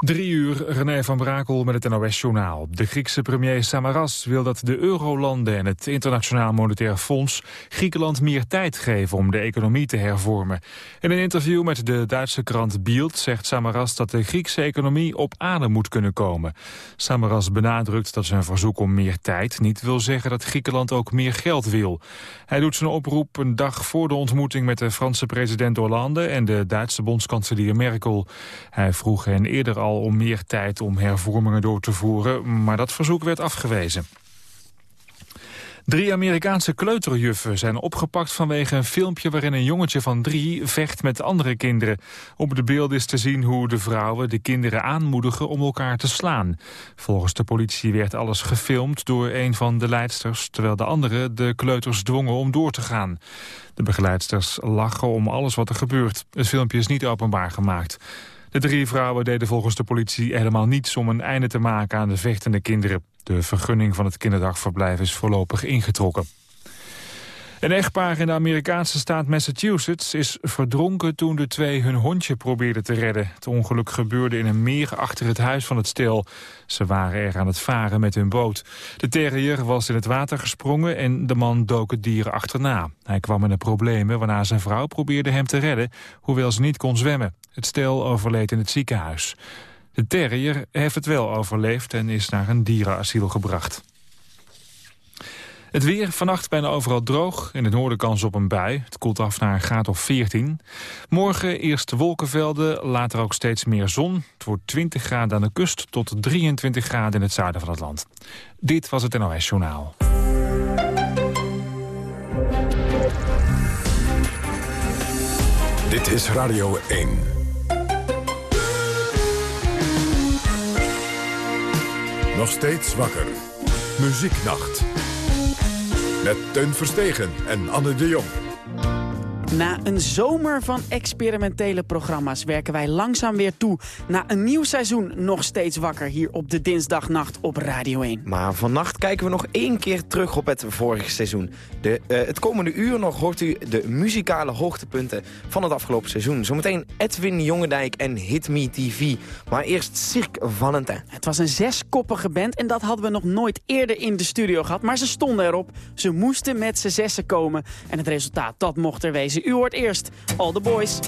Drie uur, René van Brakel met het NOS-journaal. De Griekse premier Samaras wil dat de eurolanden en het Internationaal Monetair Fonds Griekenland meer tijd geven om de economie te hervormen. In een interview met de Duitse krant Bild zegt Samaras dat de Griekse economie op adem moet kunnen komen. Samaras benadrukt dat zijn verzoek om meer tijd niet wil zeggen dat Griekenland ook meer geld wil. Hij doet zijn oproep een dag voor de ontmoeting met de Franse president Hollande en de Duitse bondskanselier Merkel. Hij vroeg hen eerder al om meer tijd om hervormingen door te voeren, maar dat verzoek werd afgewezen. Drie Amerikaanse kleuterjuffen zijn opgepakt vanwege een filmpje waarin een jongetje van drie vecht met andere kinderen. Op de beelden is te zien hoe de vrouwen de kinderen aanmoedigen om elkaar te slaan. Volgens de politie werd alles gefilmd door een van de leidsters, terwijl de anderen de kleuters dwongen om door te gaan. De begeleidsters lachen om alles wat er gebeurt. Het filmpje is niet openbaar gemaakt. De drie vrouwen deden volgens de politie helemaal niets om een einde te maken aan de vechtende kinderen. De vergunning van het kinderdagverblijf is voorlopig ingetrokken. Een echtpaar in de Amerikaanse staat Massachusetts is verdronken toen de twee hun hondje probeerden te redden. Het ongeluk gebeurde in een meer achter het huis van het stel. Ze waren er aan het varen met hun boot. De terrier was in het water gesprongen en de man dook het dier achterna. Hij kwam in de problemen waarna zijn vrouw probeerde hem te redden, hoewel ze niet kon zwemmen. Het stel overleed in het ziekenhuis. De terrier heeft het wel overleefd en is naar een dierenasiel gebracht. Het weer vannacht bijna overal droog. In het noorden kans op een bui. Het koelt af naar een graad of 14. Morgen eerst wolkenvelden, later ook steeds meer zon. Het wordt 20 graden aan de kust tot 23 graden in het zuiden van het land. Dit was het NOS Journaal. Dit is Radio 1. Nog steeds wakker. Muzieknacht. Met Teun Verstegen en Anne de Jong. Na een zomer van experimentele programma's werken wij langzaam weer toe... naar een nieuw seizoen nog steeds wakker hier op de dinsdagnacht op Radio 1. Maar vannacht kijken we nog één keer terug op het vorige seizoen. De, uh, het komende uur nog hoort u de muzikale hoogtepunten van het afgelopen seizoen. Zometeen Edwin Jongendijk en Hit Me TV. Maar eerst Cirque Valentin. Het was een zeskoppige band en dat hadden we nog nooit eerder in de studio gehad. Maar ze stonden erop. Ze moesten met z'n zessen komen. En het resultaat, dat mocht er wezen. U hoort eerst All the Boys.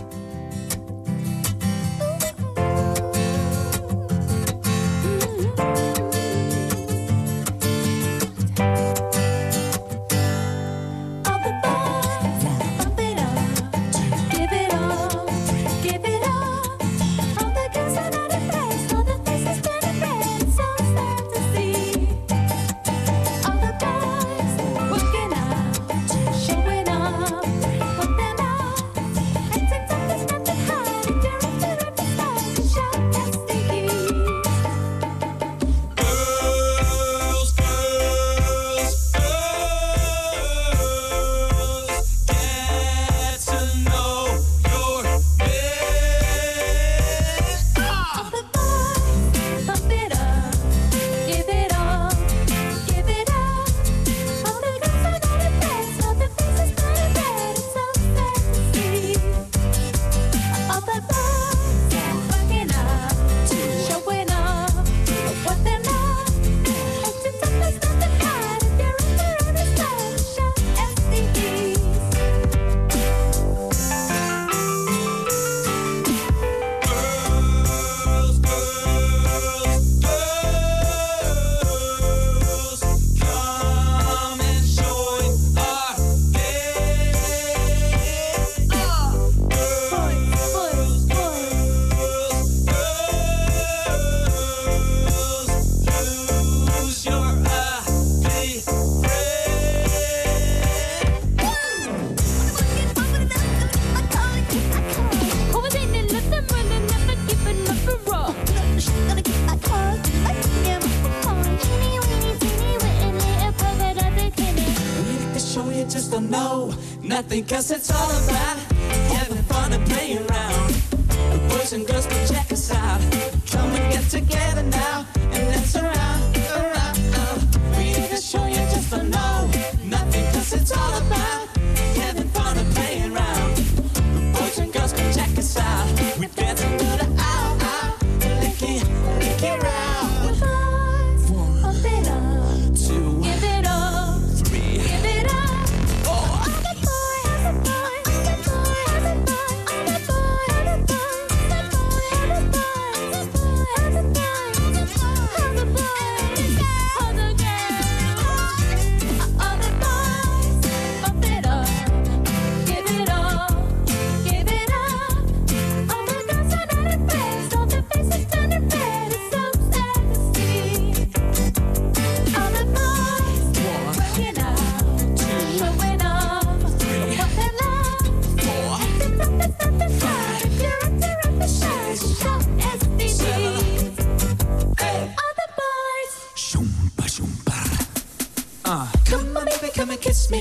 because it's all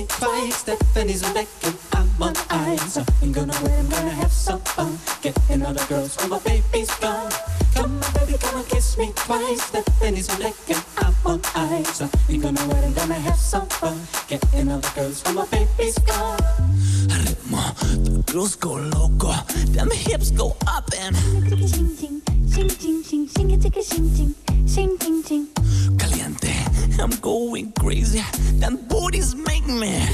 and kiss me twice. Stephanie's on deck and I'm on ice. I'm gonna wait, I'm gonna have some fun. Getting all the girls when my baby's gone. Come on, baby, come and kiss me twice. Stephanie's on deck and I'm on ice. I'm gonna wait, I'm gonna have some fun. Getting all the girls when my baby's gone. Ritmo, the girls go loco. Them hips go up and. Sing, sing, sing, sing, sing, sing, sing, sing, sing, And booty's making me.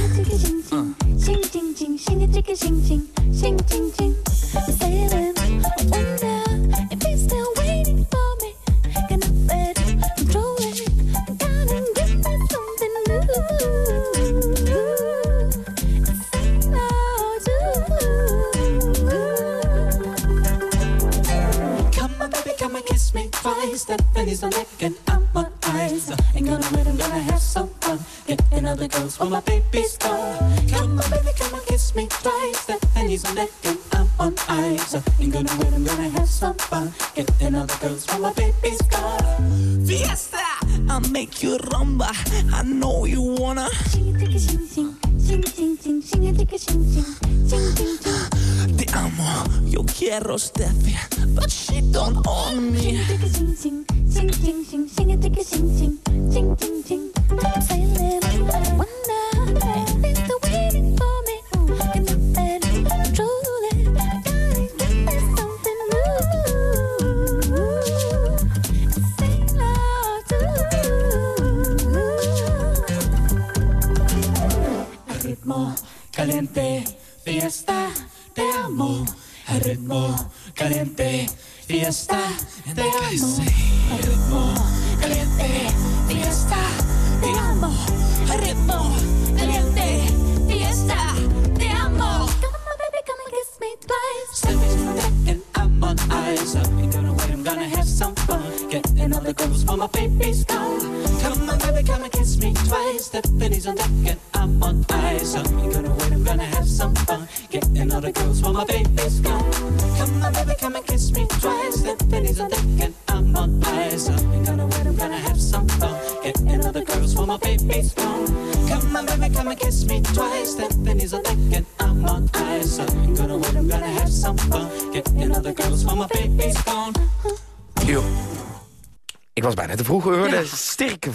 Ritmo caliente, fiesta, te amo. Ritmo caliente, fiesta,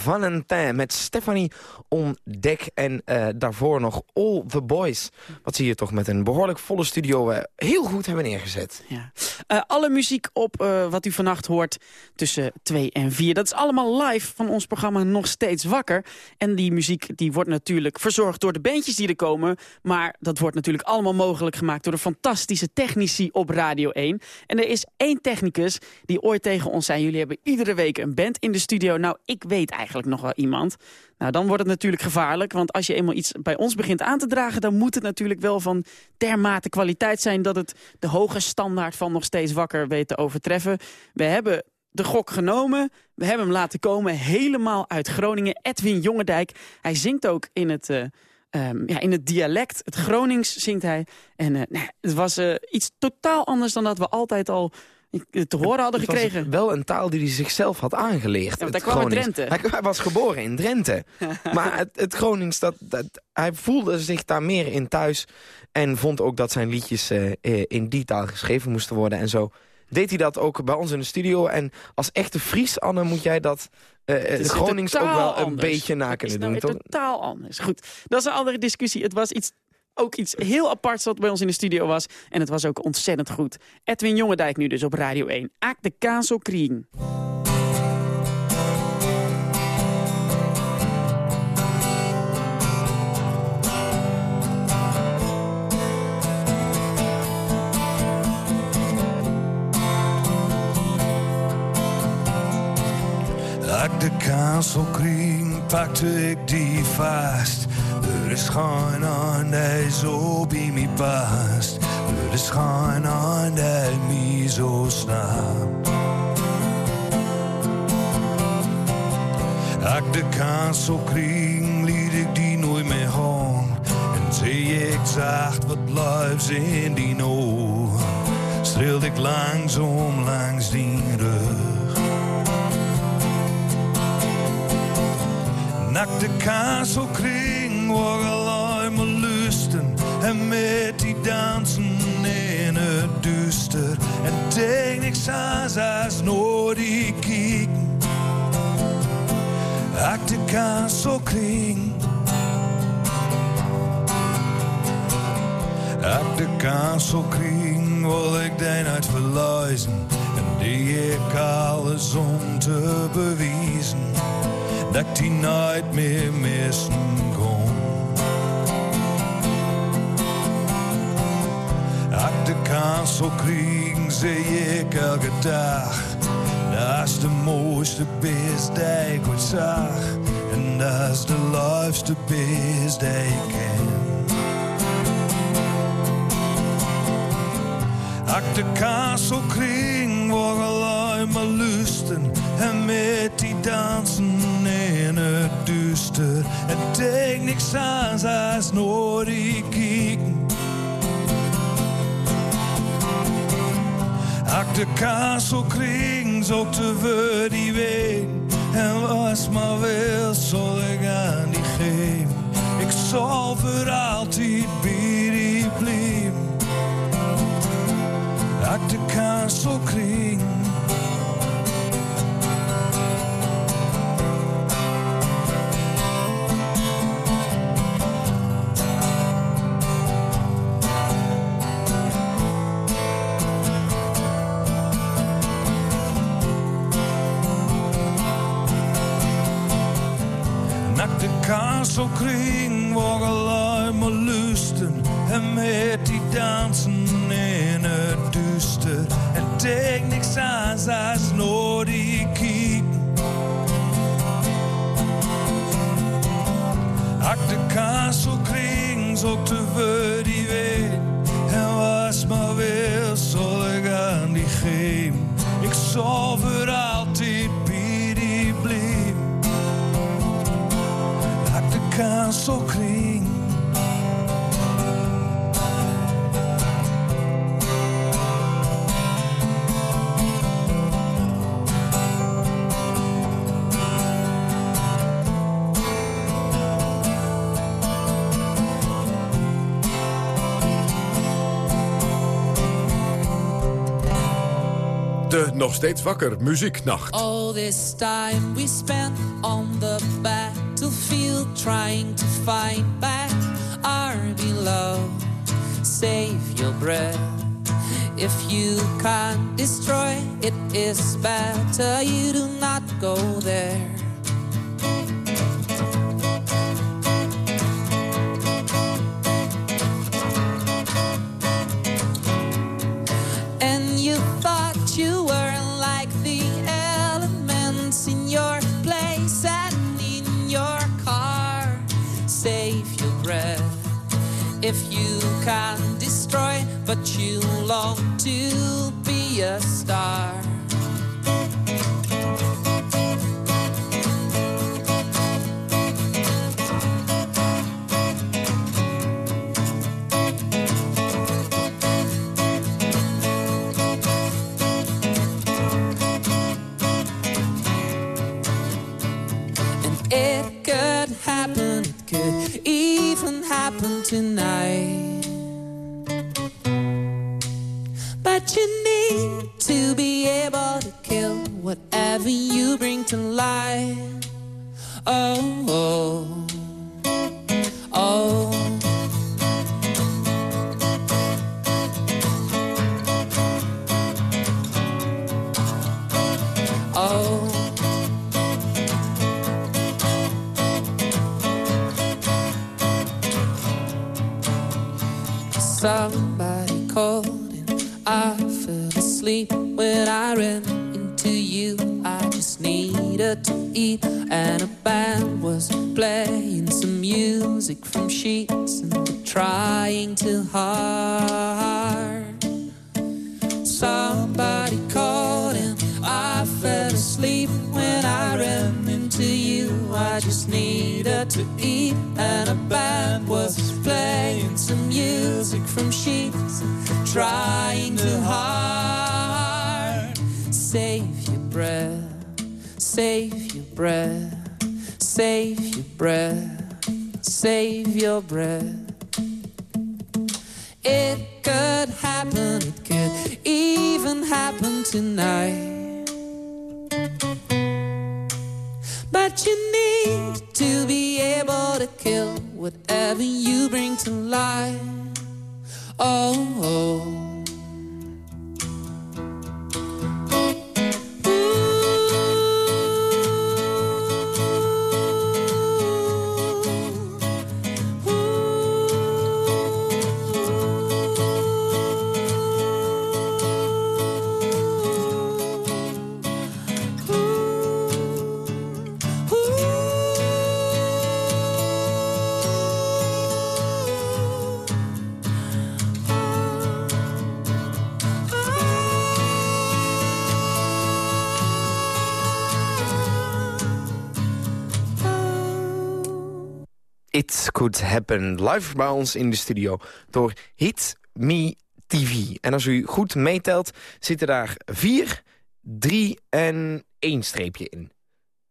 Valentin met Stephanie on dek. En eh, daarvoor nog All the Boys. Wat zie je toch met een behoorlijk volle studio eh, heel goed hebben neergezet. Ja. Eh, alle muziek op wat u vannacht hoort tussen 2 en 4. Dat is allemaal live van ons programma Nog Steeds Wakker. En die muziek die wordt natuurlijk verzorgd door de bandjes die er komen. Maar dat wordt natuurlijk allemaal mogelijk gemaakt... door de fantastische technici op Radio 1. En er is één technicus die ooit tegen ons zei... jullie hebben iedere week een band in de studio. Nou, ik weet eigenlijk nog wel iemand. Nou, dan wordt het natuurlijk gevaarlijk. Want als je eenmaal iets bij ons begint aan te dragen... dan moet het natuurlijk wel van dermate kwaliteit zijn... dat het de hoge standaard van nog steeds wakker weet te overtreffen. We hebben de gok genomen. We hebben hem laten komen, helemaal uit Groningen. Edwin Jongendijk. Hij zingt ook in het... eh, ehm, ja, in het dialect, het Gronings zingt hij. En eh, nou, het was eh, iets totaal anders dan dat we altijd al te horen hadden Het gekregen. wel een taal die hij zichzelf had aangeleerd. het hij kwam uit. Drenthe. Hij, hij was geboren in Drenthe. maar het, het Gronings, dat, dat, hij voelde zich daar meer in thuis. En vond ook dat zijn liedjes eh, eh, in die taal geschreven moesten worden. En zo deed hij dat ook bij ons in de studio. En als echte Fries, Anne, moet jij dat eh, Het is Gronings ook wel een anders. beetje na Het kunnen is nou doen, totaal anders. Goed, dat is een andere discussie. Het was iets, ook iets heel aparts wat bij ons in de studio was. En het was ook ontzettend goed. Edwin Jongendijk nu dus op Radio 1. Aak de Kazel Kriegen. Uit de pakte ik die vast. Er is geen ander zo bij me past. Er is geen ander me zo snapt. Uit de kanselkring liet ik die nooit meer gaan. En zie ik zacht wat liefs in die oog. Streelde ik langzaam langs die rug. Nak de kazelkring waar alleen maar lusten. En met die dansen in het duister. En denk niks aan als nooit die kieken. Ak de kanselkring. Ak de kanselkring wil ik den uit verluizen. En die ik alles om te bewijzen. Dat ik die nooit meer missen kon. Ak de kanselkring zie ik elke dag. Dat is de mooiste beest die ik ooit zag. En dat is de liefste beest die ik ken. Ak de kanselkring waar alleen maar lusten. En met die dansen in het duister. En denk niks aan als nooit die kieken. Ak de kanselkring zoekt de we die weet. En was maar wil, zal ik aan die geven. Ik zal voor altijd bij die blijven. Ak de kanselkring. Nak kanselkring waar nog steeds wakker muzieknacht. All this time we spent on the battlefield trying to find back our beloved. Save your breath. If you can't destroy, it is better you do not go there. You long to Oh. Somebody called and I fell asleep when I ran into you. I just needed to eat, and a band was playing some music from sheets and they're trying too hard. Somebody just needed to eat, and a band was playing some music from sheets, trying too hard. Save your breath, save your breath, save your breath, save your breath. It could happen, it could even happen tonight. But you need to be able to kill whatever you bring to life. oh. oh. It Could Happen. Live bij ons in de studio door Hit Me TV. En als u goed meetelt, zitten daar vier, drie en één streepje in.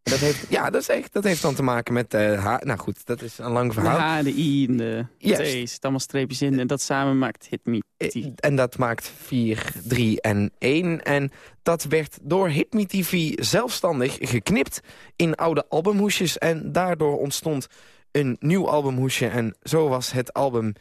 Dat heeft, ja, dat, is echt, dat heeft dan te maken met de H. Nou goed, dat is een lang verhaal. De H, de I en de Yes. T. zit allemaal streepjes in. En dat samen maakt Hit Me Eh, TV. En dat maakt 4, 3 en 1. En dat werd door Hitme TV zelfstandig geknipt in oude albumhoesjes. En daardoor ontstond een nieuw albumhoesje. En zo was het album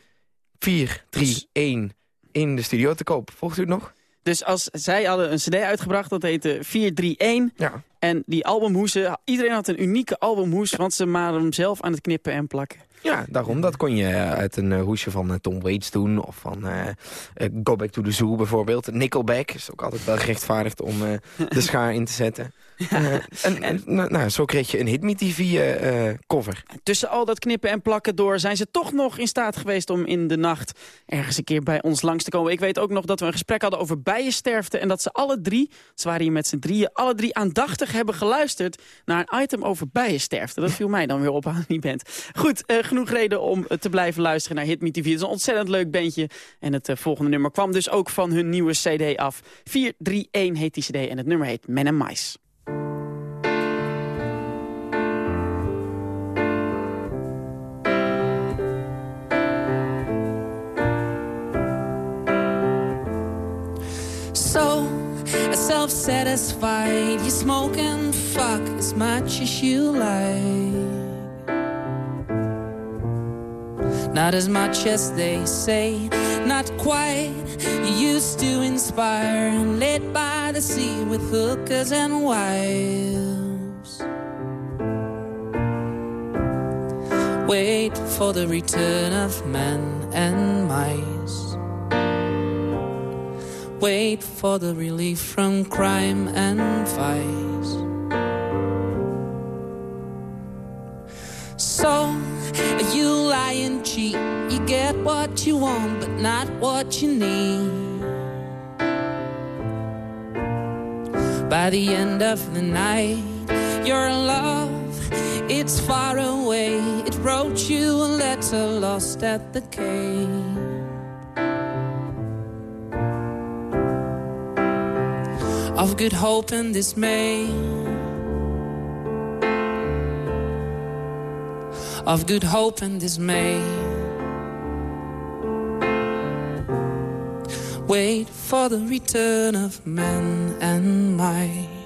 4, 3, 1 in de studio te koop. Volgt u het nog? Dus als zij hadden een cd uitgebracht, dat heette 431. Ja. En die albumhoesen, iedereen had een unieke albumhoes... want ze waren hem zelf aan het knippen en plakken. Ja, daarom. Dat kon je eh, uit een eh, hoesje van eh, Tom Waits doen. Of van Go Back to the Zoo bijvoorbeeld. Nickelback is ook altijd wel gerechtvaardigd om de schaar in te zetten. En en nou, nou, zo kreeg je een Hit Me TV cover. Tussen al dat knippen en plakken door zijn ze toch nog in staat geweest... om in de nacht ergens een keer bij ons langs te komen. Ik weet ook nog dat we een gesprek hadden over bijensterfte... en dat ze alle drie, ze waren hier met z'n drieën... alle drie aandachtig hebben geluisterd naar een item over bijensterfte. Dat viel mij dan weer op aan die band. Goed, genoeg reden om te blijven luisteren naar Hit Me TV. Het is een ontzettend leuk bandje. En het eh, volgende nummer kwam dus ook van hun nieuwe cd af. 431 heet die cd en het nummer heet Men en Mais. Self-satisfied, you smoke and fuck as much as you like. Not as much as they say, not quite. Used to inspire, led by the sea with hookers and wives. Wait for the return of men and mice. Wait for the relief from crime and vice. Get what you want, but not what you need. By the end of the night, your love, it's far away. It wrote you a letter lost at the cave. of good hope and dismay. Of good hope and dismay. Wait for the return of men and mice.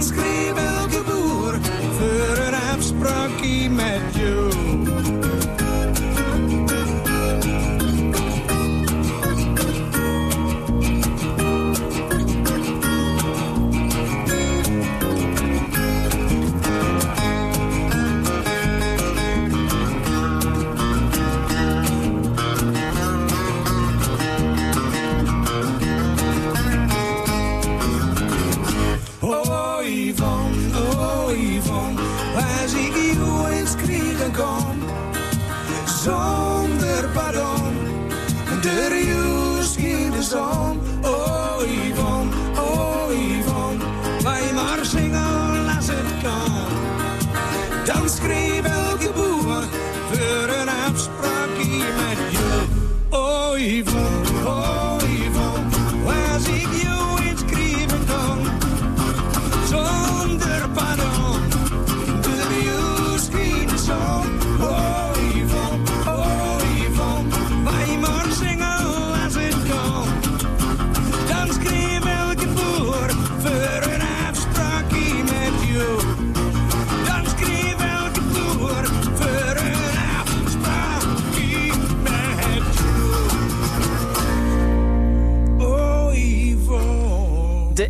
Dan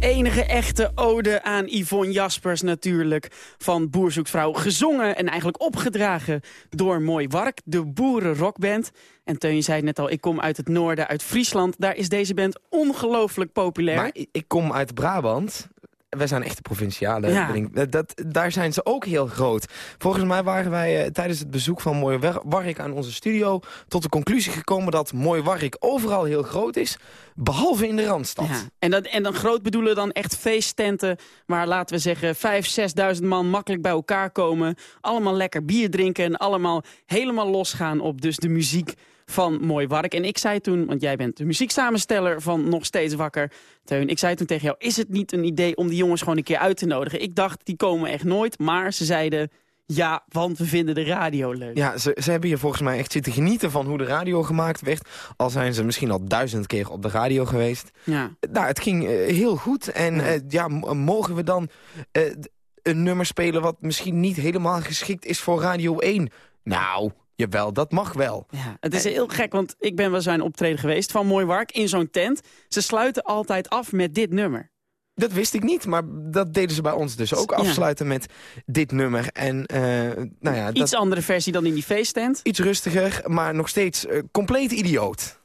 enige echte ode aan Yvonne Jaspers natuurlijk. Van Boer. Gezongen en eigenlijk opgedragen door Mooi Wark. De boerenrockband. En Teun zei net al, ik kom uit het noorden, uit Friesland. Daar is deze band ongelooflijk populair. Maar ik kom uit Brabant. Wij zijn echte provinciale. Ja. Dat, dat, daar zijn ze ook heel groot. Volgens mij waren wij eh, tijdens het bezoek van Mooi Warrik aan onze studio... tot de conclusie gekomen dat Mooi Warrik overal heel groot is... behalve in de Randstad. Ja. En, dat, en dan groot bedoelen dan echt feesttenten... waar laten we zeggen 5.000, 6.000 man makkelijk bij elkaar komen. Allemaal lekker bier drinken en allemaal helemaal losgaan op dus de muziek van Mooi Wark. En ik zei toen, want jij bent de muzieksamensteller van Nog Steeds Wakker, Teun. Ik zei toen tegen jou, is het niet een idee om die jongens gewoon een keer uit te nodigen? Ik dacht, die komen echt nooit, maar ze zeiden... Ja, want we vinden de radio leuk. Ja, ze, ze hebben hier volgens mij echt zitten genieten van hoe de radio gemaakt werd. Al zijn ze misschien al duizend keer op de radio geweest. Ja. Nou, het ging eh, heel goed. En Ja. m- mogen we dan eh, een nummer spelen... wat misschien niet helemaal geschikt is voor Radio 1? Nou, jawel, dat mag wel. Ja, het is heel gek, want ik ben wel zijn optreden geweest van Mooi Wark in zo'n tent. Ze sluiten altijd af met dit nummer. Dat wist ik niet, maar dat deden ze bij ons dus ook Ja. afsluiten met dit nummer. En eh, nou ja, dat, Iets andere versie dan in die feesttent. iets rustiger, maar nog steeds eh, compleet idioot.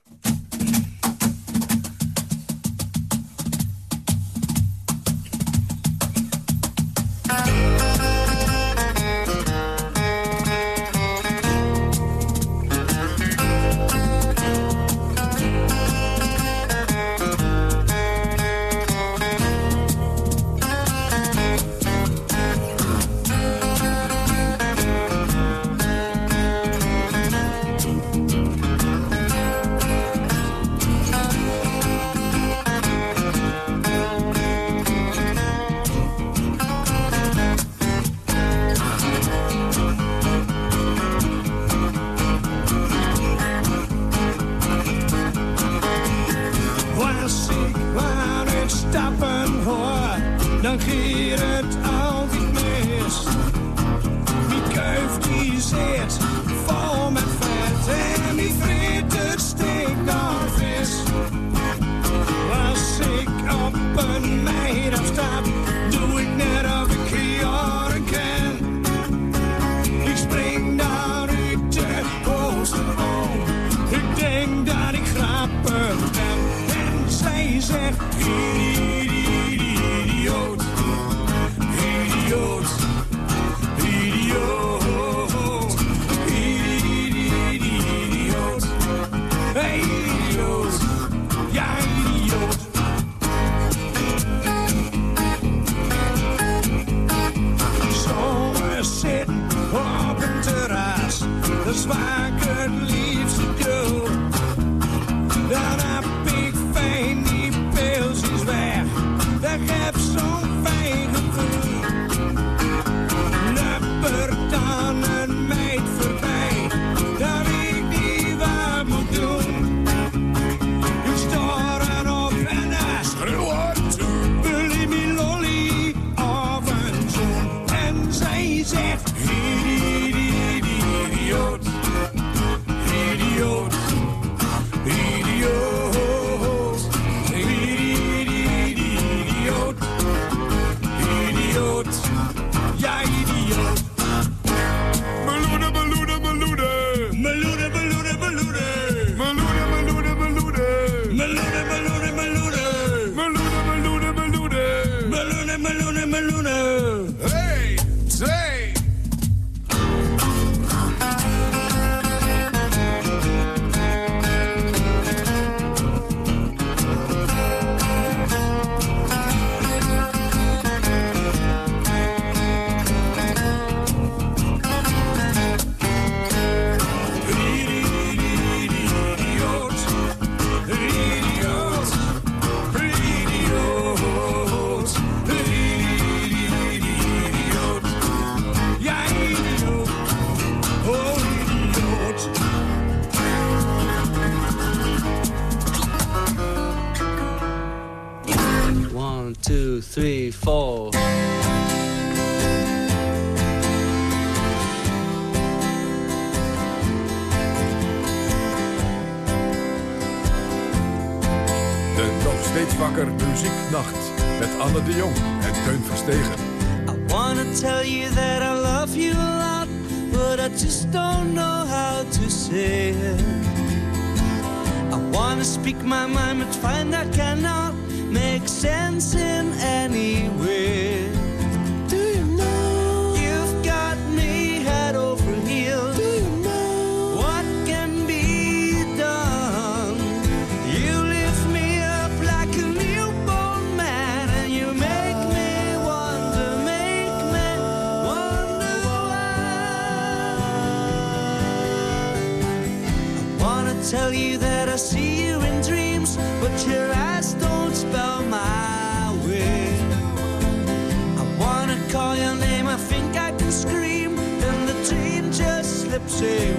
say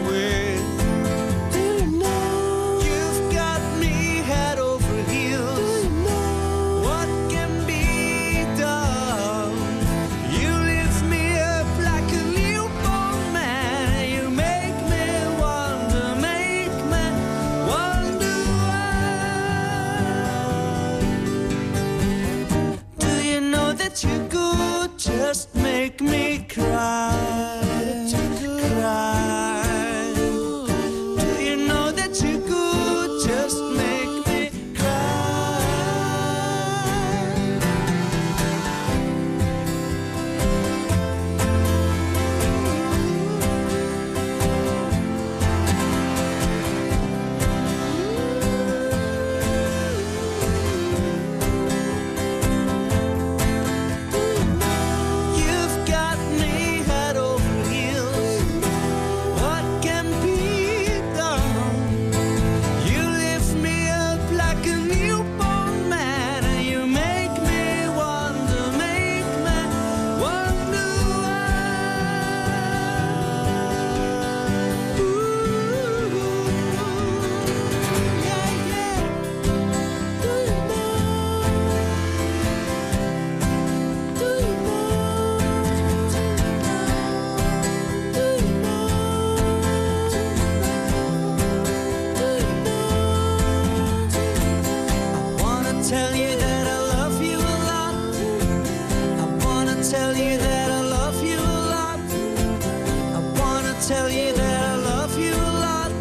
tell you that I love you a lot.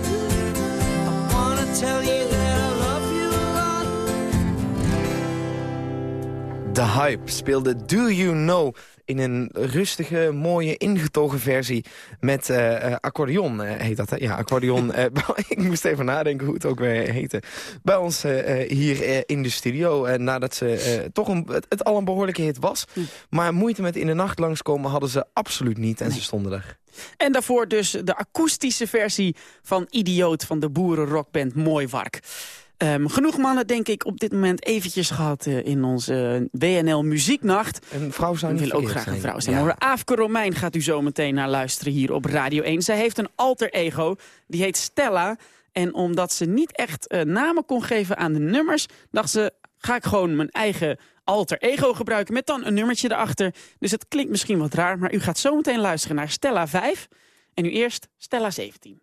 I wanna tell you that I love you a lot. The Hype speelde Do You Know in een rustige, mooie, ingetogen versie met eh, accordeon, eh, heet dat, hè? Ja, accordeon. ik moest even nadenken hoe het ook weer heette. Bij ons hier in de studio, nadat ze toch een, het, het al een behoorlijke hit was. Maar moeite met in de nacht langskomen hadden ze absoluut niet en ze stonden er. En daarvoor dus de akoestische versie van Idioot van de boerenrockband Mooi Wark. Ehm, genoeg mannen, denk ik, op dit moment eventjes gehad eh, in onze WNL Muzieknacht. Een vrouw zou Ik niet wil ook graag een vrouw zijn. Ja. Aafke Romein gaat u zo meteen naar luisteren hier op Radio 1. Zij heeft een alter ego, die heet Stella. En omdat ze niet echt eh, namen kon geven aan de nummers... dacht ze, ga ik gewoon mijn eigen alter ego gebruiken... met dan een nummertje erachter. Dus het klinkt misschien wat raar, maar u gaat zo meteen luisteren naar Stella 5. En nu eerst Stella 17.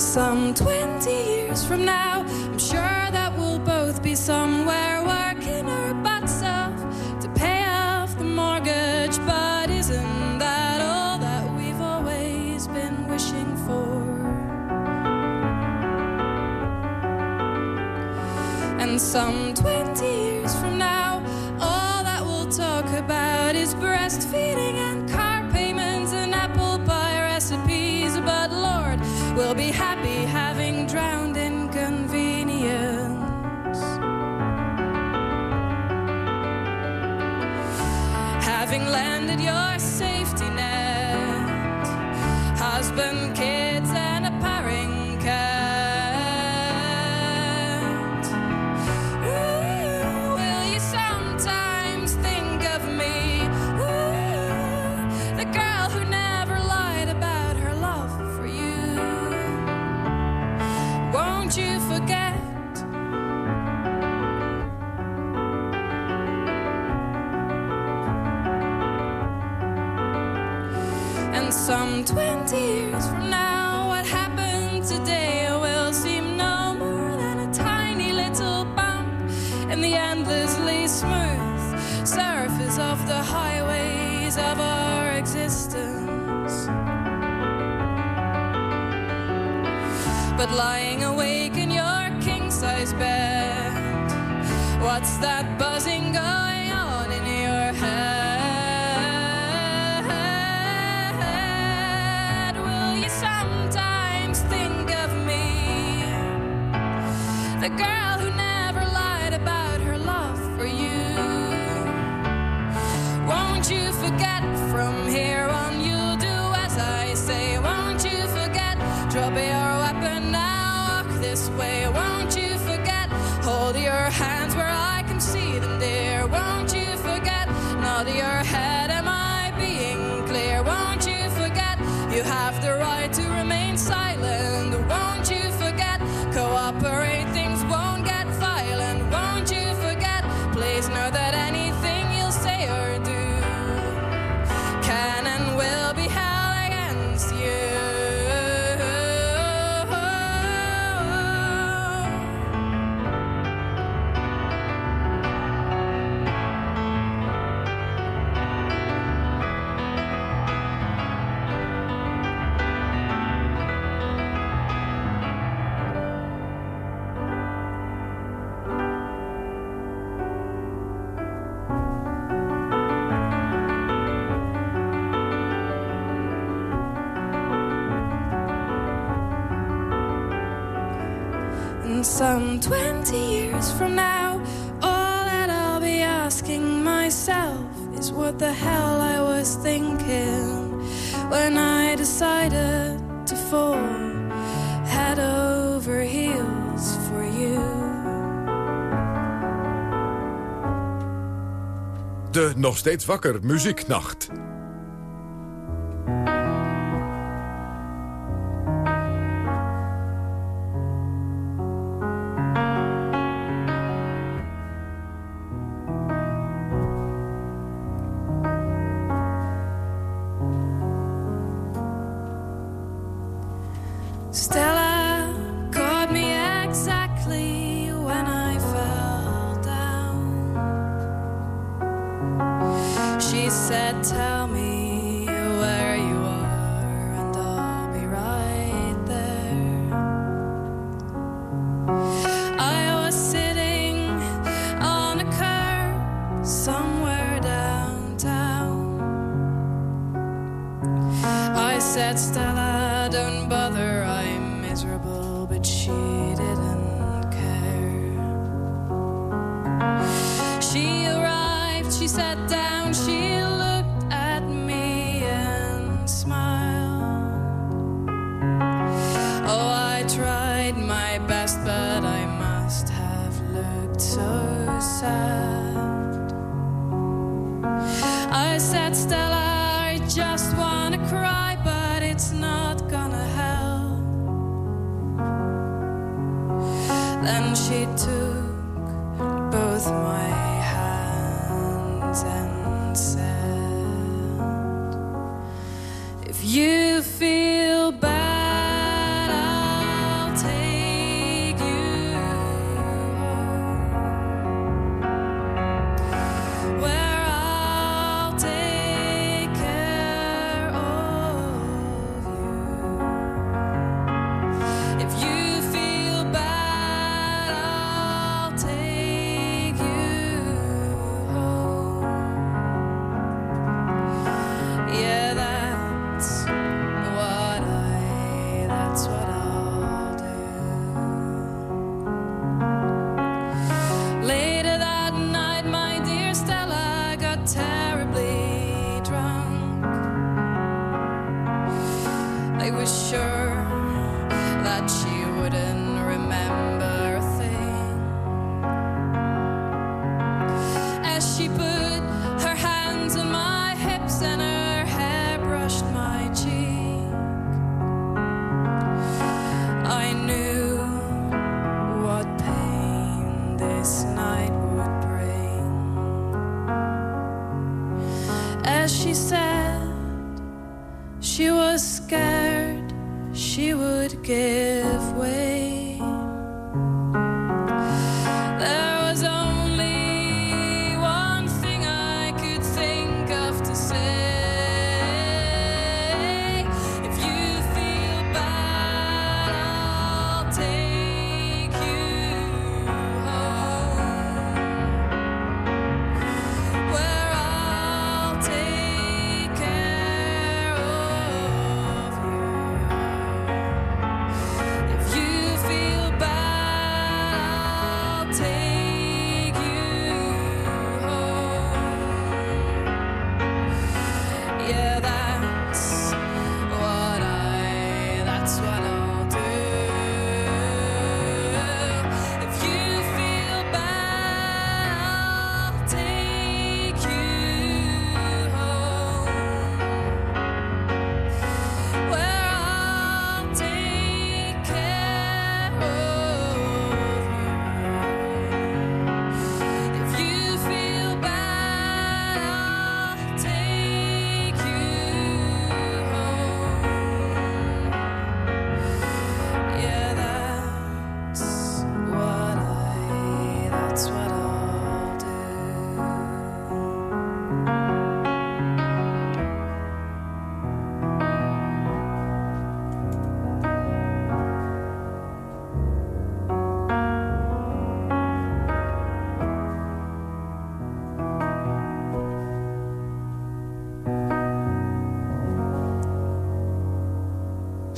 Some 20 years from now, I'm sure that we'll both be somewhere working our butts off to pay off the mortgage. But isn't that all that we've always been wishing for? And some 20 years from now, all that we'll talk about is breastfeeding We'll be happy having drowned in convenience. Having landed your safety net, husband, that some 20 years from now, all that I'll be asking myself is what the hell I was thinking when I decided to fall head over heels for you. De nog steeds wakker muzieknacht.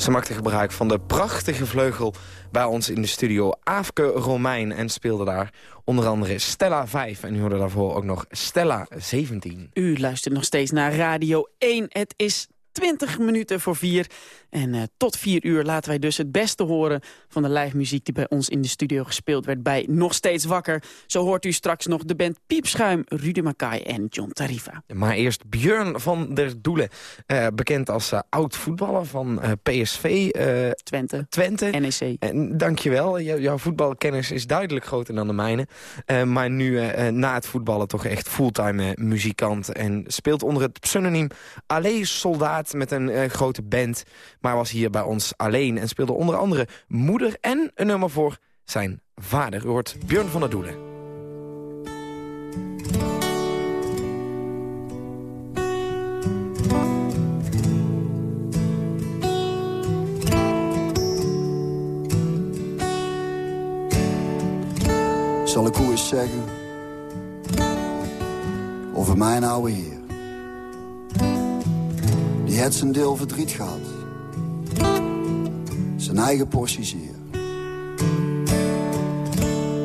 Ze maakte gebruik van de prachtige vleugel bij ons in de studio Aafke Romein... en speelde daar onder andere Stella 5. En u hoorde daarvoor ook nog Stella 17. U luistert nog steeds naar Radio 1. Het is 20 minuten voor 4. En eh, tot 4 uur laten wij dus het beste horen van de live muziek die bij ons in de studio gespeeld werd bij Nog Steeds Wakker. Zo hoort u straks nog de band Piepschuim, Rudy Makai en John Tarifa. Maar eerst Björn van der Doelen, eh, bekend als eh, oud-voetballer van eh, PSV Twente, Twente. NEC. En dankjewel, Jou- jouw voetbalkennis is duidelijk groter dan de mijne. Maar nu na het voetballen toch echt fulltime muzikant. En speelt onder het pseudoniem Allee Soldaat met een eh, grote band... maar was hier bij ons alleen en speelde onder andere moeder... en een nummer voor zijn vader. U hoort Björn van der Doelen. zal ik hoe eens zeggen over mijn oude heer. Die het zijn deel verdriet gehad, zijn eigen portie zeer.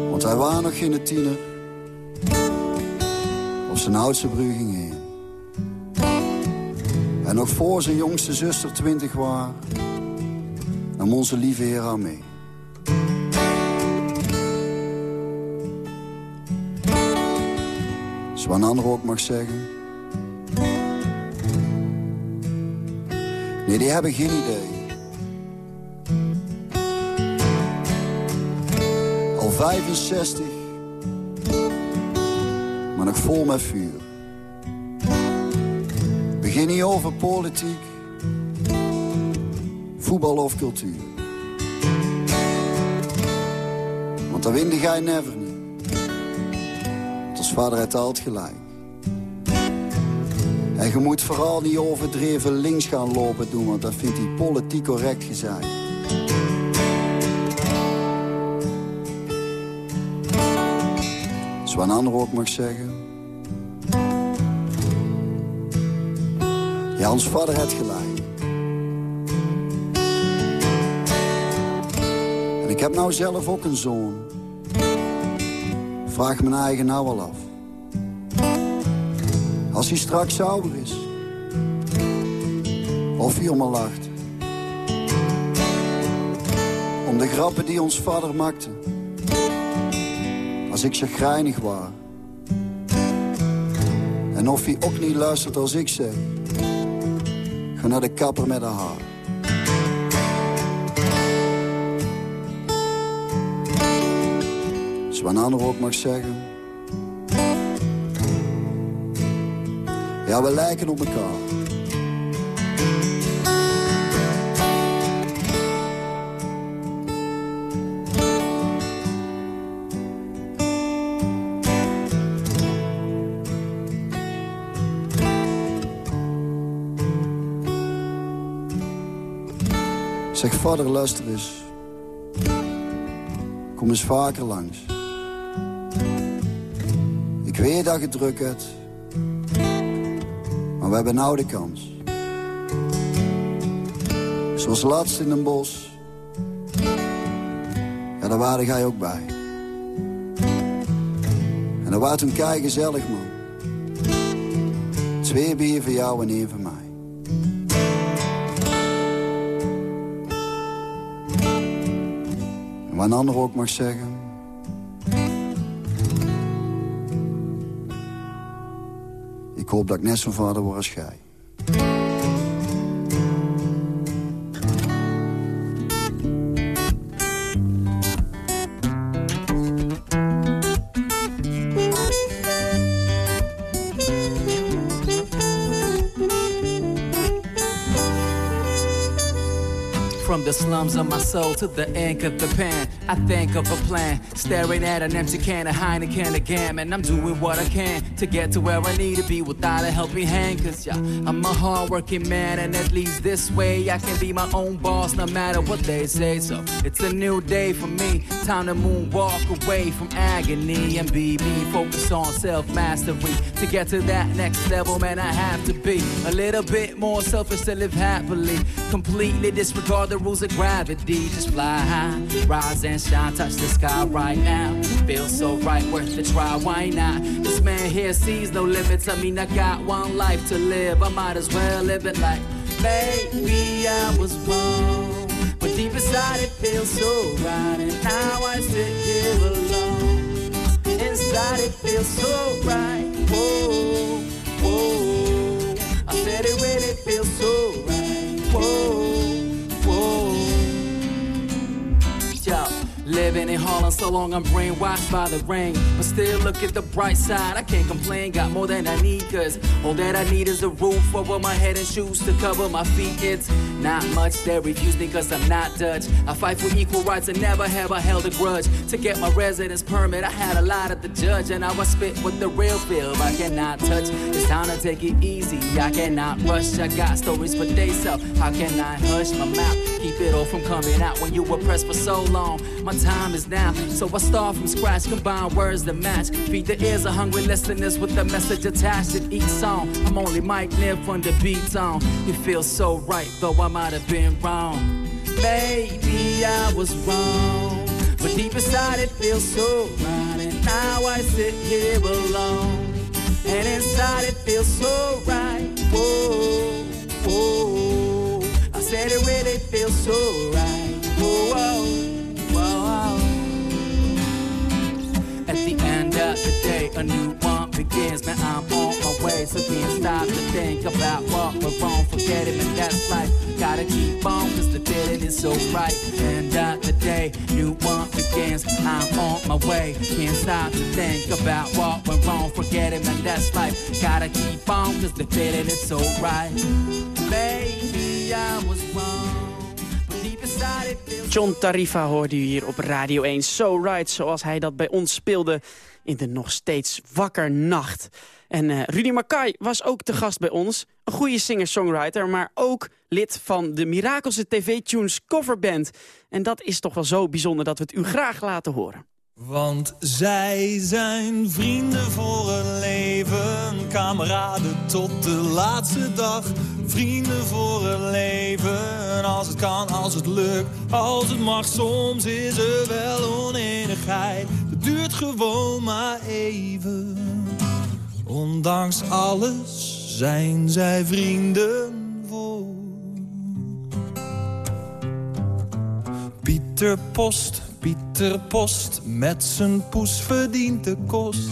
Want hij was nog geen tiener, of zijn oudste broer ging heen. En nog voor zijn jongste zuster twintig was, nam onze lieve heer aan mee. Een ander ook mag zeggen. Nee, die hebben geen idee. Al 65, maar nog vol met vuur. Begin niet over politiek, voetbal of cultuur. Want dan winde jij never niet vader heeft altijd gelijk. En je moet vooral niet overdreven links gaan lopen doen, want dat vindt hij politiek correct gezegd. Een ander ook mag zeggen. Ja, ons vader heeft gelijk. En ik heb nou zelf ook een zoon. Vraag mijn eigen nou al af. Als hij straks zuiver is. Of hij om me lacht. Om de grappen die ons vader maakte. Als ik chagrijnig was. En of hij ook niet luistert als ik zeg. Ga naar de kapper met haar haar. Zoals een ook mag zeggen. Ja, we lijken op elkaar. Zeg, vader, luister eens. Kom eens vaker langs. Ik weet dat je druk hebt. Maar we hebben nou de kans. Zoals laatst in een bos. Ja, daar waren jij ook bij. En dat was toen kei gezellig, man. Twee bier voor jou en één voor mij. En wat een ander ook mag zeggen... Ik hoop dat ik net zo'n vader word als jij. Slums of my soul to the ink of the pen, I think of a plan. Staring at an empty can of Heineken again, and I'm doing what I can to get to where I need to be without a helping hand. Cause yeah, I'm a hardworking man, and at least this way I can be my own boss no matter what they say. So it's a new day for me, time to moonwalk away from agony and be me. Focus on self mastery to get to that next level, man. I have to be a little bit more selfish to live happily. Completely disregard the rules of gravity. Just fly high, rise and shine, touch the sky right now. Feels so right, worth the try, why not? This man here sees no limits. I mean, I got one life to live. I might as well live it like maybe I was wrong. But deep inside it feels so right. And now I sit here alone. Inside it feels so right. Whoa, whoa. I said it really feels so right. Whoa, living in Harlem so long I'm brainwashed by the rain. But still look at the bright side, I can't complain. Got more than I need, cause all that I need is a roof over my head and shoes to cover my feet. It's not much, they refuse me cause I'm not Dutch. I fight for equal rights and never have I held a grudge. To get my residence permit, I had a lot at the judge, and I was spit with the real feel. I cannot touch, it's time to take it easy. I cannot rush, I got stories for days, so how can I hush my mouth? Keep it all from coming out when you were pressed for so long. My time is now, so I start from scratch, combine words that match. Feed the ears of hungry listeners with the message attached in each song. I'm only Mike Nib from the beats on. You feel so right, though I might have been wrong. Maybe I was wrong, but deep inside it feels so right. And now I sit here alone, and inside it feels so right. Whoa, whoa. I said it really feels so right. Of the day, a new one begins. Man, I'm on my way, so can't stop to think about what went wrong. Forget it, man, that's life. Gotta keep on, cause the feeling is so right. End of the day, new one begins. I'm on my way, can't stop to think about what went wrong. Forget it, man, that's life. Gotta keep on, cause the feeling is so right. Maybe I was wrong, John Tarifa hoorde u hier op Radio 1. So Right, zoals hij dat bij ons speelde in de nog steeds wakker nacht. En eh, Rudy Mackay was ook te gast bij ons. Een goede singer-songwriter, maar ook lid van de Mirakelse TV-tunes coverband. En dat is toch wel zo bijzonder dat we het u graag laten horen. Want zij zijn vrienden voor een leven, kameraden tot de laatste dag. Vrienden voor een leven, als het kan, als het lukt, als het mag. Soms is er wel oneenigheid, het duurt gewoon maar even. Ondanks alles zijn zij vrienden voor. Pieter Post, Pieter Post, met zijn poes verdient de kost.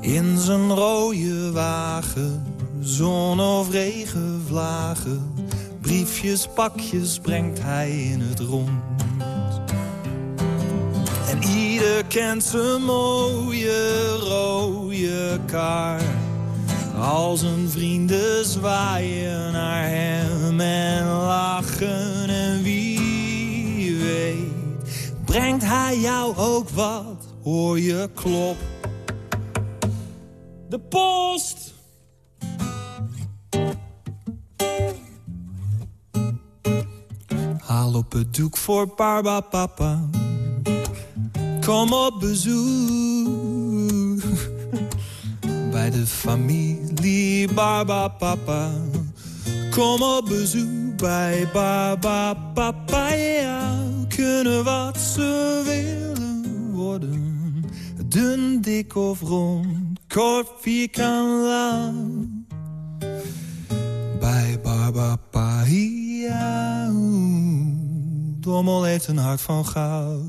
In zijn rode wagen, zon of regenvlagen. Briefjes, pakjes brengt hij in het rond. En ieder kent zijn mooie rode kaart. Al zijn vrienden zwaaien naar hem en lachen. Brengt hij jou ook wat? Hoor je klop. De post! Haal op het doek voor Barba Papa. Kom op bezoek bij de familie Barba Papa. Kom op bezoek bij Barba Papa. Ja, kunnen wat ze willen worden. Dun, dik of rond, kort, vierkant, lang. Bij Barba Papa. Ja, Dommel heeft een hart van goud.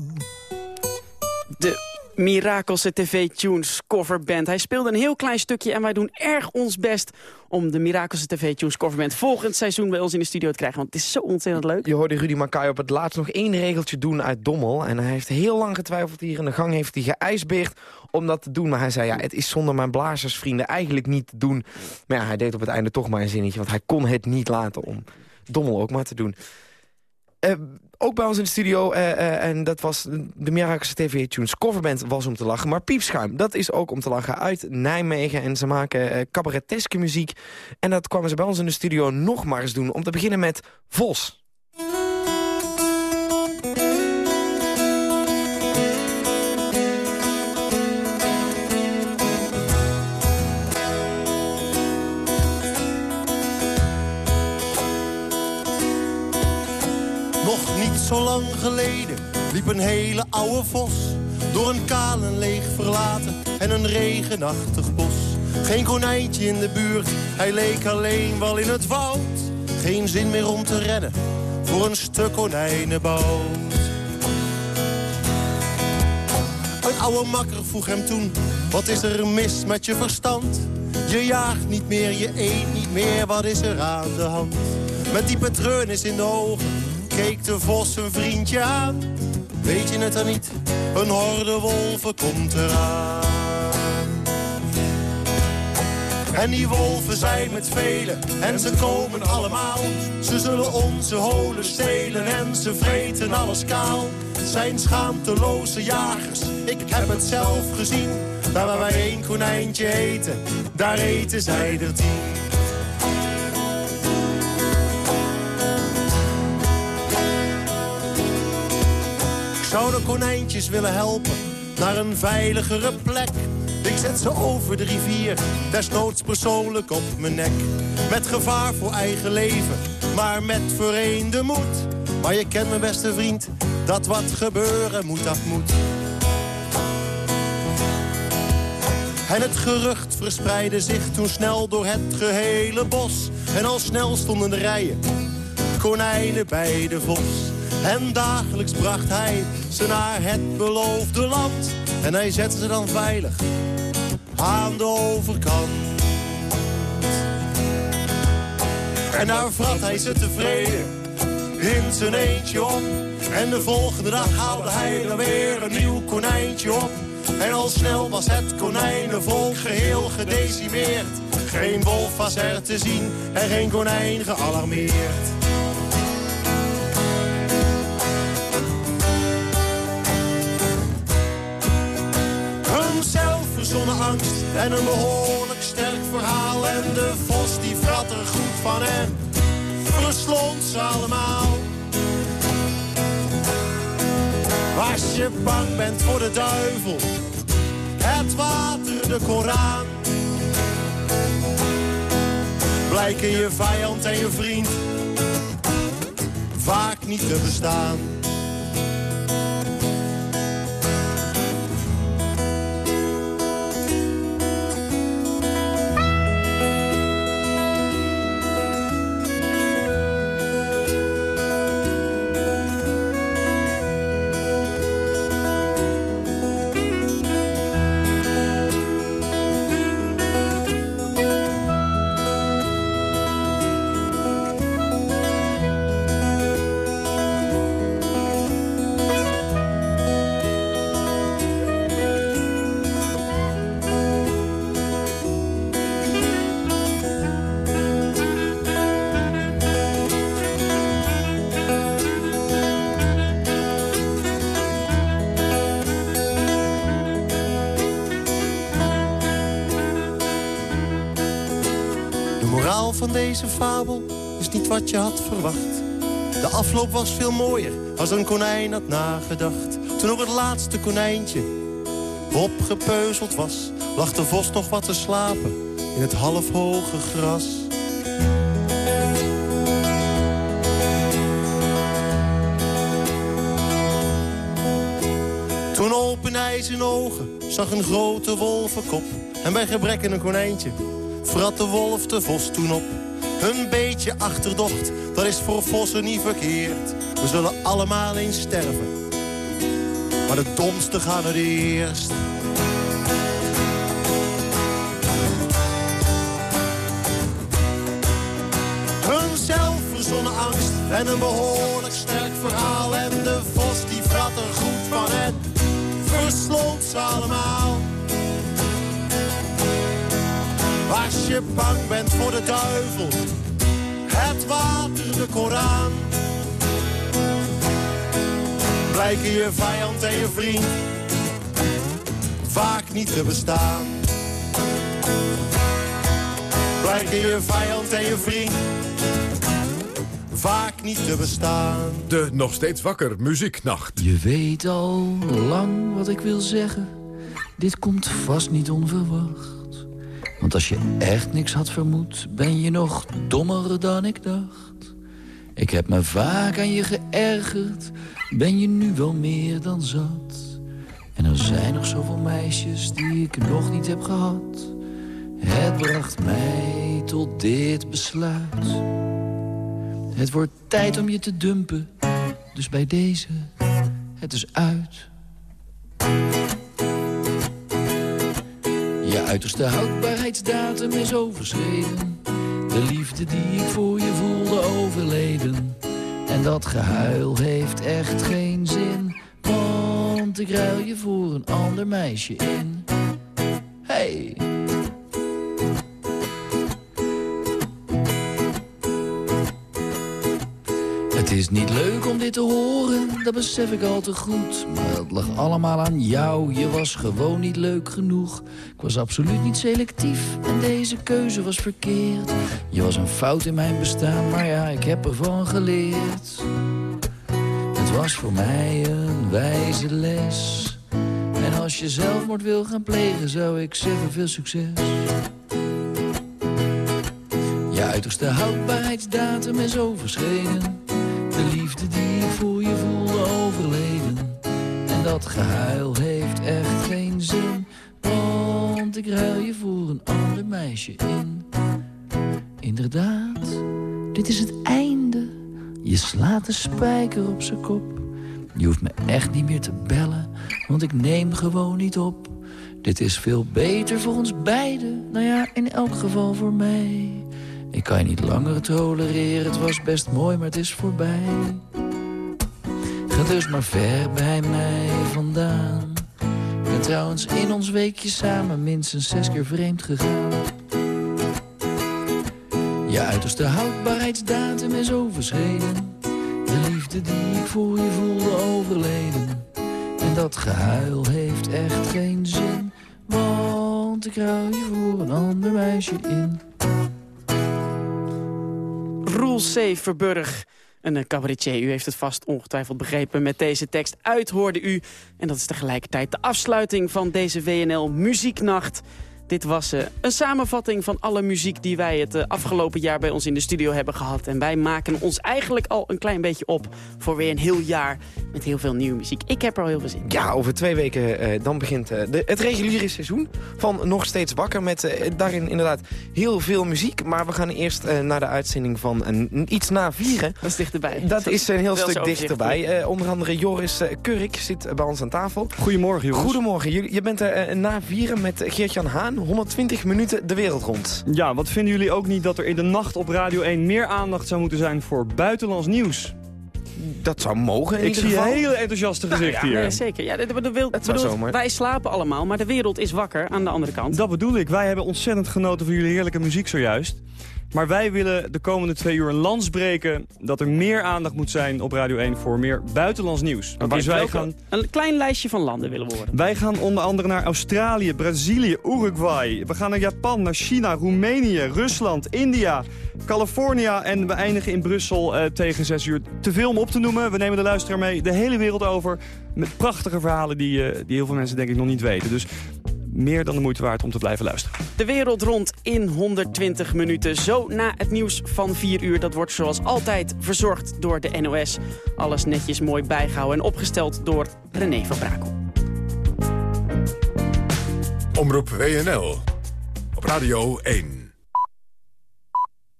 De Mirakelse TV-tunes coverband. Hij speelde een heel klein stukje en wij doen erg ons best... om de Mirakelse TV-tunes coverband volgend seizoen bij ons in de studio te krijgen. Want het is zo ontzettend leuk. Je hoorde Rudy Mackay op het laatst nog één regeltje doen uit Dommel. En hij heeft heel lang getwijfeld hier in de gang. Heeft hij geijsbeerd om dat te doen. Maar hij zei, ja, het is zonder mijn blazersvrienden eigenlijk niet te doen. Maar ja, hij deed op het einde toch maar een zinnetje. Want hij kon het niet laten om Dommel ook maar te doen. Eh, ook bij ons in de studio, eh, eh, en dat was de Mirakelse TV Tunes coverband was om te lachen. Maar Piepschuim, dat is ook om te lachen uit Nijmegen. En ze maken uh, muziek. En dat kwamen ze bij ons in de studio nog maar eens doen. Om te beginnen met Vos. Zo lang geleden liep een hele oude vos door een kaal en leeg verlaten en een regenachtig bos. Geen konijntje in de buurt, hij leek alleen wel in het woud. Geen zin meer om te rennen voor een stuk konijnenbout. Een oude makker vroeg hem toen, wat is er mis met je verstand? Je jaagt niet meer, je eet niet meer, wat is er aan de hand? Met diepe treurnis in de ogen keek de vos een vriendje aan. Weet je het dan niet? Een horde wolven komt eraan. En die wolven zijn met velen en ze komen allemaal. Ze zullen onze holen stelen en ze vreten alles kaal. Zijn schaamteloze jagers, ik heb het zelf gezien. Daar waar wij één konijntje eten, daar eten zij er tien. Zou de konijntjes willen helpen naar een veiligere plek. Ik zet ze over de rivier, desnoods persoonlijk op mijn nek. Met gevaar voor eigen leven, maar met vereende moed. Maar je kent mijn beste vriend, dat wat gebeuren moet, dat moet. En het gerucht verspreidde zich toen snel door het gehele bos. En al snel stonden de rijen, konijnen bij de vos. En dagelijks bracht hij ze naar het beloofde land. En hij zette ze dan veilig aan de overkant. En daar vrat hij ze tevreden in zijn eentje op. En de volgende dag haalde hij er weer een nieuw konijntje op. En al snel was het konijnenvolk geheel gedecimeerd. Geen wolf was er te zien en geen konijn gealarmeerd. Zelfverzonnen angst en een behoorlijk sterk verhaal. En de vos die vrat er goed van en verslond ze allemaal. Als je bang bent voor de duivel, het water, de Koran. Blijken je vijand en je vriend vaak niet te bestaan. De moraal van deze fabel is niet wat je had verwacht. De afloop was veel mooier als een konijn had nagedacht. Toen ook het laatste konijntje opgepeuzeld was... lag de vos nog wat te slapen in het halfhoge gras. Toen opende hij zijn ogen, zag een grote wolvenkop. En bij gebrek aan een konijntje vrat de wolf de vos toen op. Een beetje achterdocht, dat is voor vossen niet verkeerd. We zullen allemaal eens sterven. Maar de domste gaan er eerst. Een zelfverzonnen angst en een behoorlijk sterk verhaal. En de vos die vrat er goed van het verslond ze allemaal. Als je bang bent voor de duivel, het water, de Koran. Blijken je vijand en je vriend vaak niet te bestaan. Blijken je vijand en je vriend vaak niet te bestaan. De nog steeds wakker muzieknacht. Je weet al lang wat ik wil zeggen. Dit komt vast niet onverwacht. Want als je echt niks had vermoed, ben je nog dommer dan ik dacht. Ik heb me vaak aan je geërgerd, ben je nu wel meer dan zat. En er zijn nog zoveel meisjes die ik nog niet heb gehad. Het bracht mij tot dit besluit. Het wordt tijd om je te dumpen, dus bij deze, het is uit. Je uiterste houdbaarheidsdatum is overschreden. De liefde die ik voor je voelde overleden. En dat gehuil heeft echt geen zin. Want ik ruil je voor een ander meisje in. Hey! Is niet leuk om dit te horen, dat besef ik al te goed. Maar het lag allemaal aan jou, je was gewoon niet leuk genoeg. Ik was absoluut niet selectief en deze keuze was verkeerd. Je was een fout in mijn bestaan, maar ja, ik heb ervan geleerd. Het was voor mij een wijze les. En als je zelfmoord wil gaan plegen, zou ik zeggen veel succes. Je uiterste houdbaarheidsdatum is overschreden. De liefde die ik voor je voelde overleden. En dat gehuil heeft echt geen zin. Want ik ruil je voor een ander meisje in. Inderdaad, dit is het einde. Je slaat de spijker op zijn kop. Je hoeft me echt niet meer te bellen, want ik neem gewoon niet op. Dit is veel beter voor ons beiden. Nou ja, in elk geval voor mij. Ik kan je niet langer tolereren, het was best mooi, maar het is voorbij. Ga dus maar ver bij mij vandaan. Ben trouwens in ons weekje samen minstens zes keer vreemd gegaan. Je uiterste houdbaarheidsdatum is overschreden. De liefde die ik voor je voelde overleden. En dat gehuil heeft echt geen zin. Want ik ruil je voor een ander meisje in. Roel C. Verburg, een eh, cabaretier. U heeft het vast ongetwijfeld begrepen met deze tekst. Uit hoorde u. En dat is tegelijkertijd de afsluiting van deze WNL Muzieknacht. Dit was eh, een samenvatting van alle muziek die wij het eh, afgelopen jaar bij ons in de studio hebben gehad. En wij maken ons eigenlijk al een klein beetje op voor weer een heel jaar met heel veel nieuwe muziek. Ik heb er al heel veel zin in. Ja, over twee weken eh, dan begint eh, de, het reguliere seizoen van Nog Steeds Wakker. Met daarin inderdaad heel veel muziek. Maar we gaan eerst eh, naar de uitzending van een, iets na vieren. Dat is dichterbij. Dat is een heel stuk dichterbij. Eh, onder andere Joris Kurk zit bij ons aan tafel. Goedemorgen, Joris. Goedemorgen. Je, je bent er na vieren met Geert-Jan Haan. 120 minuten de wereld rond. Ja, wat vinden jullie ook niet dat er in de nacht op Radio 1 meer aandacht zou moeten zijn voor buitenlands nieuws? Dat zou mogen in Ik ieder zie geval. hele enthousiaste gezichten Ja, hier. nee, zeker. Ja, de, de, bedoel, wij slapen allemaal, maar de wereld is wakker aan de andere kant. Dat bedoel ik. Wij hebben ontzettend genoten van jullie heerlijke muziek zojuist. Maar wij willen de komende twee uur een lans breken... dat er meer aandacht moet zijn op Radio 1 voor meer buitenlands nieuws. Dus wij gaan, Een klein lijstje van landen willen we worden. wij gaan onder andere naar Australië, Brazilië, Uruguay. We gaan naar Japan, naar China, Roemenië, Rusland, India, California... en we eindigen in Brussel eh, tegen zes uur. Te veel om op te noemen. We nemen de luisteraar mee de hele wereld over... met prachtige verhalen die, eh, die heel veel mensen denk ik nog niet weten. Dus meer dan de moeite waard om te blijven luisteren. De wereld rond in 120 minuten. Zo na het nieuws van 4 uur. Dat wordt zoals altijd verzorgd door de NOS. Alles netjes mooi bijgehouden en opgesteld door René van Brakel. Omroep WNL. Op Radio 1.